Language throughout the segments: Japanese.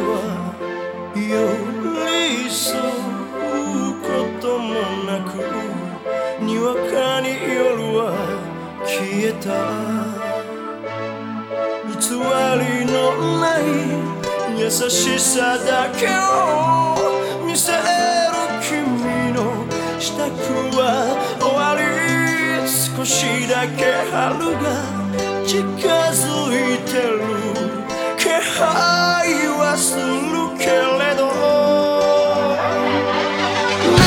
はより添うこともなくにわかに夜は消えた。偽りのない優しさだけを見せる君の支度は終わり。少しだけ春が近づいてる。気配はするけれど。何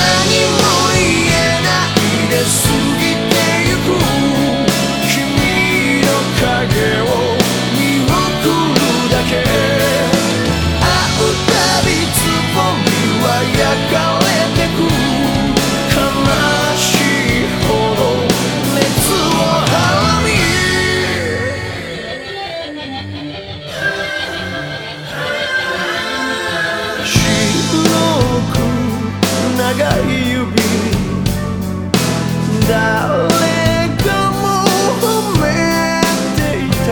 も言えないで過ぎてゆく。君の影を見送る。長い指。誰かも褒めていた。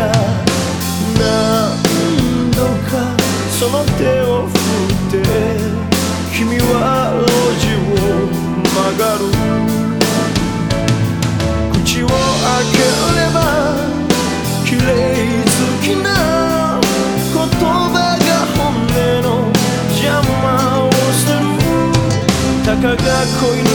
何度かその手を振って。君は 本音の邪魔をするたかが恋な